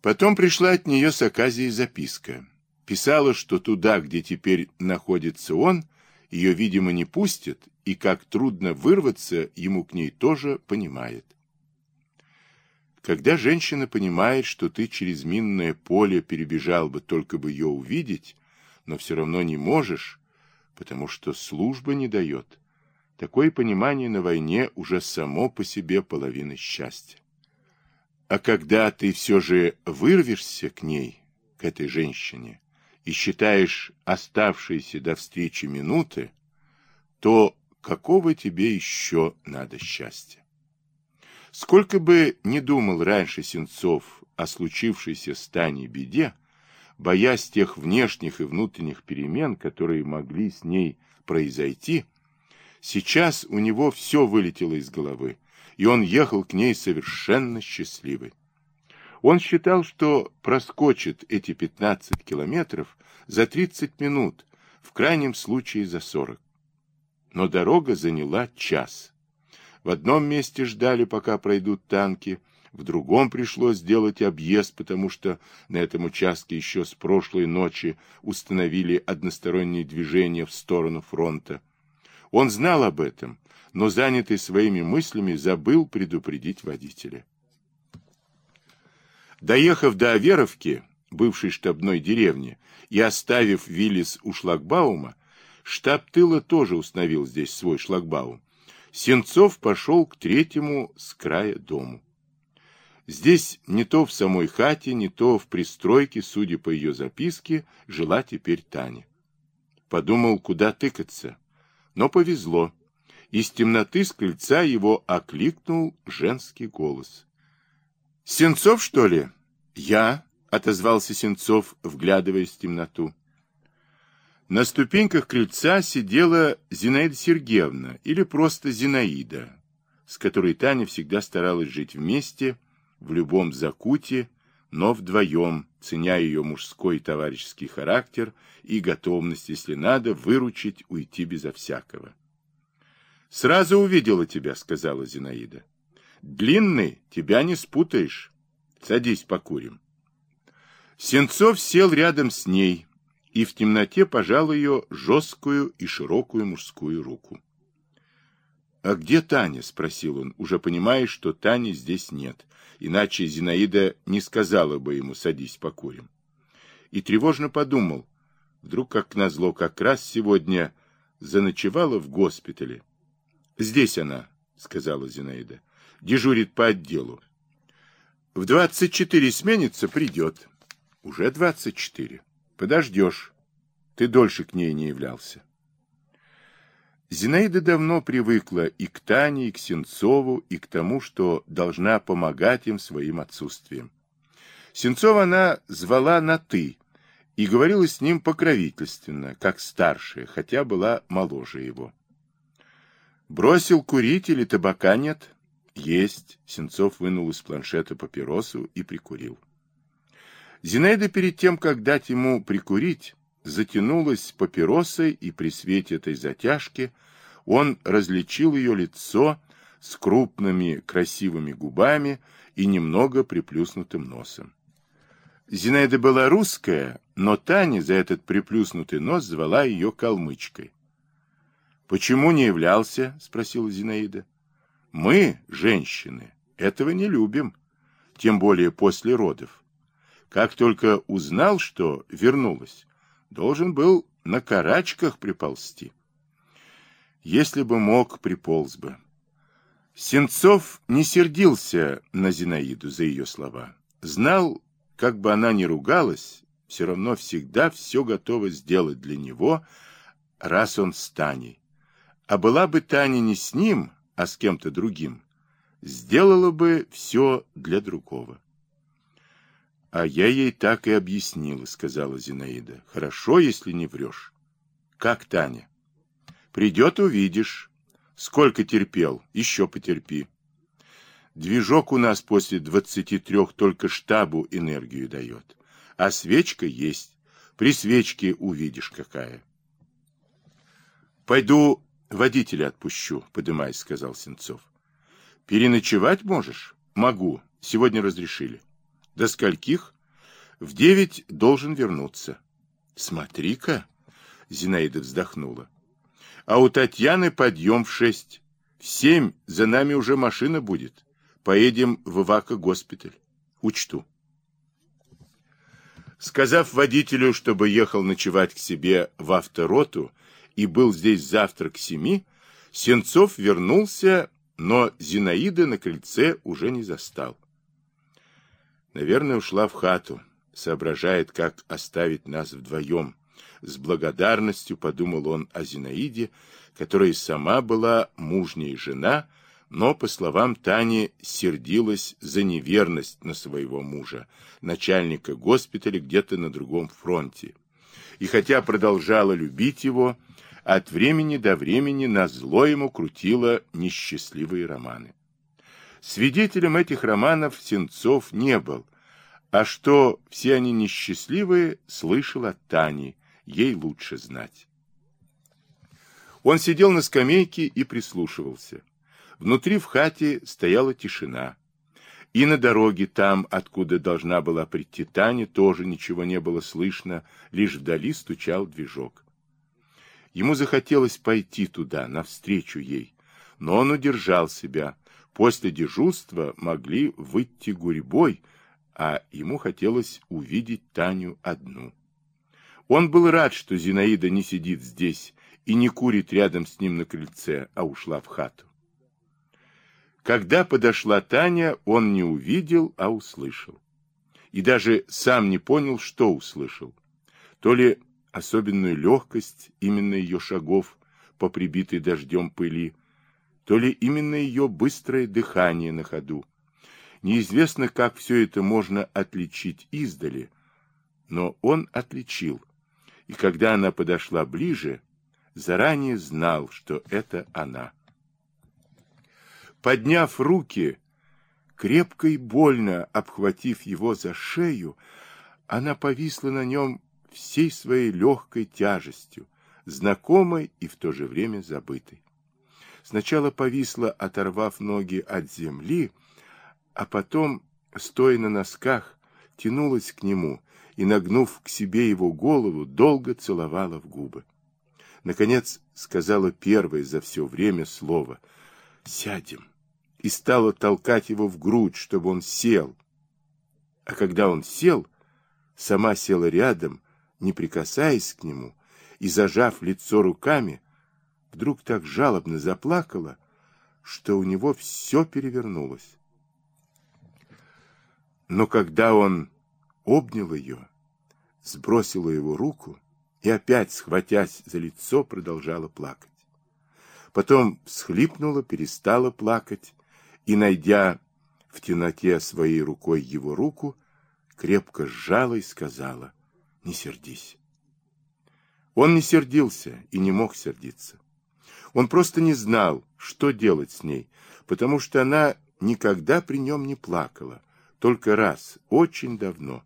Потом пришла от нее с Аказией записка. Писала, что туда, где теперь находится он, ее, видимо, не пустят, и как трудно вырваться, ему к ней тоже понимает. Когда женщина понимает, что ты через минное поле перебежал бы, только бы ее увидеть, но все равно не можешь, потому что служба не дает, такое понимание на войне уже само по себе половина счастья. А когда ты все же вырвешься к ней, к этой женщине, и считаешь оставшиеся до встречи минуты, то какого тебе еще надо счастья? Сколько бы ни думал раньше Сенцов о случившейся с Таней беде, боясь тех внешних и внутренних перемен, которые могли с ней произойти, сейчас у него все вылетело из головы, и он ехал к ней совершенно счастливый. Он считал, что проскочит эти 15 километров за 30 минут, в крайнем случае за 40. Но дорога заняла час. В одном месте ждали, пока пройдут танки, в другом пришлось сделать объезд, потому что на этом участке еще с прошлой ночи установили одностороннее движение в сторону фронта. Он знал об этом, но, занятый своими мыслями, забыл предупредить водителя. Доехав до Аверовки, бывшей штабной деревни, и оставив Виллис у шлагбаума, штаб тыла тоже установил здесь свой шлагбаум. Сенцов пошел к третьему с края дому. Здесь не то в самой хате, не то в пристройке, судя по ее записке, жила теперь Таня. Подумал, куда тыкаться, но повезло. Из темноты с крыльца его окликнул женский голос. «Сенцов, что ли?» «Я», — отозвался Сенцов, вглядываясь в темноту. На ступеньках крыльца сидела Зинаида Сергеевна, или просто Зинаида, с которой Таня всегда старалась жить вместе, в любом закуте, но вдвоем, ценя ее мужской товарищеский характер и готовность, если надо, выручить, уйти безо всякого. «Сразу увидела тебя», — сказала Зинаида. Длинный, тебя не спутаешь. Садись, покурим. Сенцов сел рядом с ней и в темноте пожал ее жесткую и широкую мужскую руку. — А где Таня? — спросил он, уже понимая, что Тани здесь нет, иначе Зинаида не сказала бы ему «садись, покурим». И тревожно подумал, вдруг, как назло, как раз сегодня заночевала в госпитале. — Здесь она, — сказала Зинаида дежурит по отделу. В 24 сменится, придет. Уже 24. Подождешь. Ты дольше к ней не являлся. Зинаида давно привыкла и к Тане, и к Сенцову, и к тому, что должна помогать им своим отсутствием. Сенцова она звала на «ты» и говорила с ним покровительственно, как старшая, хотя была моложе его. Бросил курить или табака нет? Есть. Сенцов вынул из планшета папиросу и прикурил. Зинаида перед тем, как дать ему прикурить, затянулась папиросой, и при свете этой затяжки он различил ее лицо с крупными красивыми губами и немного приплюснутым носом. Зинаида была русская, но Таня за этот приплюснутый нос звала ее калмычкой. «Почему не являлся?» — спросила Зинаида. Мы, женщины, этого не любим, тем более после родов. Как только узнал, что вернулась, должен был на карачках приползти. Если бы мог, приполз бы. Сенцов не сердился на Зинаиду за ее слова. Знал, как бы она ни ругалась, все равно всегда все готова сделать для него, раз он с Таней. А была бы Таня не с ним, а с кем-то другим, сделала бы все для другого. — А я ей так и объяснила, — сказала Зинаида. — Хорошо, если не врешь. — Как Таня? — Придет, увидишь. Сколько терпел, еще потерпи. Движок у нас после двадцати трех только штабу энергию дает. А свечка есть. При свечке увидишь, какая. Пойду Водителя отпущу, подымаясь, сказал Сенцов. Переночевать можешь? Могу. Сегодня разрешили. До скольких? В девять должен вернуться. Смотри-ка, Зинаида вздохнула. А у Татьяны подъем в шесть. В семь за нами уже машина будет. Поедем в Ивако-госпиталь. Учту. Сказав водителю, чтобы ехал ночевать к себе в автороту и был здесь завтра к семи, Сенцов вернулся, но Зинаида на крыльце уже не застал. Наверное, ушла в хату, соображает, как оставить нас вдвоем. С благодарностью подумал он о Зинаиде, которая сама была мужней жена, но, по словам Тани, сердилась за неверность на своего мужа, начальника госпиталя где-то на другом фронте. И хотя продолжала любить его, от времени до времени на зло ему крутила несчастливые романы. Свидетелем этих романов Сенцов не был, а что все они несчастливые, слышал от Тани, ей лучше знать. Он сидел на скамейке и прислушивался. Внутри в хате стояла тишина. И на дороге там, откуда должна была прийти Таня, тоже ничего не было слышно, лишь вдали стучал движок. Ему захотелось пойти туда, навстречу ей, но он удержал себя. После дежурства могли выйти гурьбой, а ему хотелось увидеть Таню одну. Он был рад, что Зинаида не сидит здесь и не курит рядом с ним на крыльце, а ушла в хату. Когда подошла Таня, он не увидел, а услышал. И даже сам не понял, что услышал. То ли особенную легкость именно ее шагов по прибитой дождем пыли, то ли именно ее быстрое дыхание на ходу. Неизвестно, как все это можно отличить издали, но он отличил. И когда она подошла ближе, заранее знал, что это она. Подняв руки, крепко и больно обхватив его за шею, она повисла на нем всей своей легкой тяжестью, знакомой и в то же время забытой. Сначала повисла, оторвав ноги от земли, а потом, стоя на носках, тянулась к нему и, нагнув к себе его голову, долго целовала в губы. Наконец сказала первое за все время слово «Сядем» и стала толкать его в грудь, чтобы он сел. А когда он сел, сама села рядом, не прикасаясь к нему, и, зажав лицо руками, вдруг так жалобно заплакала, что у него все перевернулось. Но когда он обнял ее, сбросила его руку и опять, схватясь за лицо, продолжала плакать. Потом всхлипнула, перестала плакать и, найдя в темноте своей рукой его руку, крепко сжала и сказала, «Не сердись». Он не сердился и не мог сердиться. Он просто не знал, что делать с ней, потому что она никогда при нем не плакала, только раз, очень давно,